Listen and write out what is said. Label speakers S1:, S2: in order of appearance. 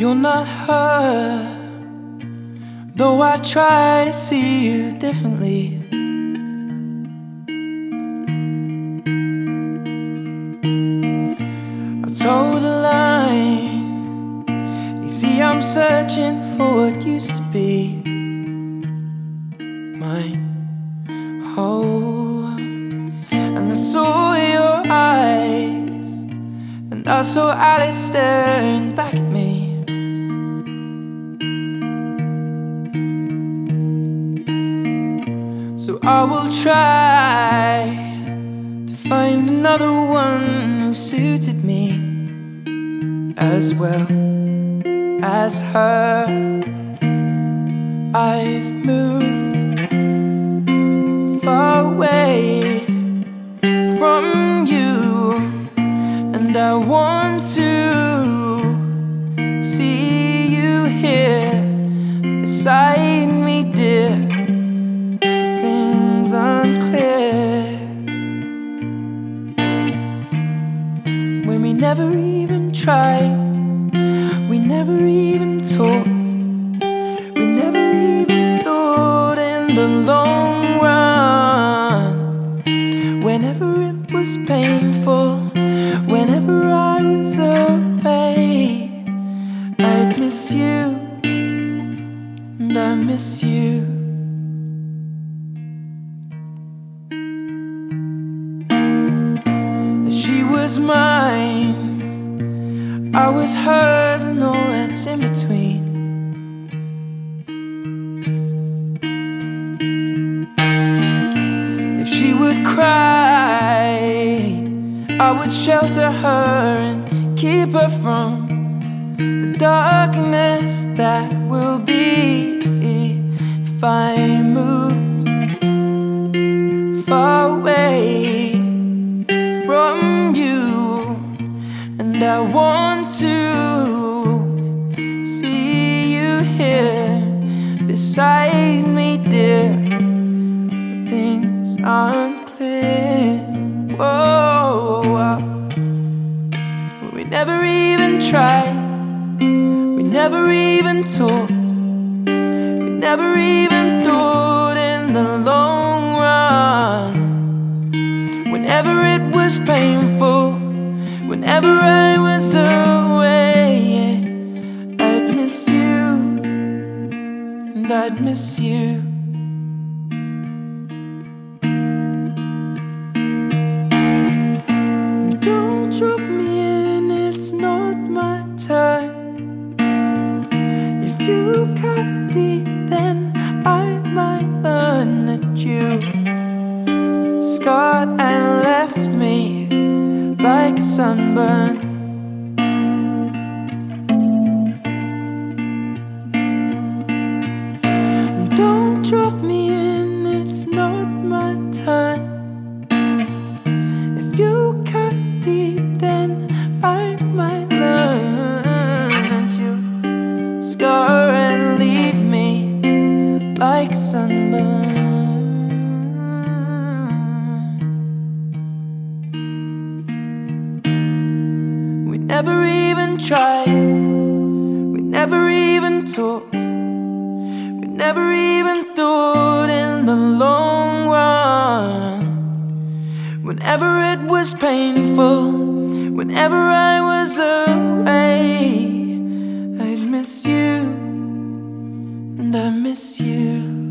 S1: you're not her. Though I try to see you differently. I told the line. You see, I'm searching for what used to be mine. Oh, and I saw your eyes, and I saw Alice staring back at me. So I will try to find another one who suited me as well as her. I've moved far away from you, and I want to see you here beside when we never even tried, we never even talked, we never even thought in the long run. Whenever it was painful, was mine, I was hers, and all that's in between. If she would cry, I would shelter her and keep her from the darkness that will be if I moved far away from I want to see you here beside me, dear. But things aren't clear. Whoa, we never even tried, we never even talked, we never even thought in the long run. Whenever it was painful, whenever I was away, I'd miss you, and I'd miss you. Don't drop me in, it's not my time. If you cut deep, then sunburn. Tried, we never even talked, we never even thought in the long run. Whenever it was painful, whenever I was away, I'd miss you, and I miss you.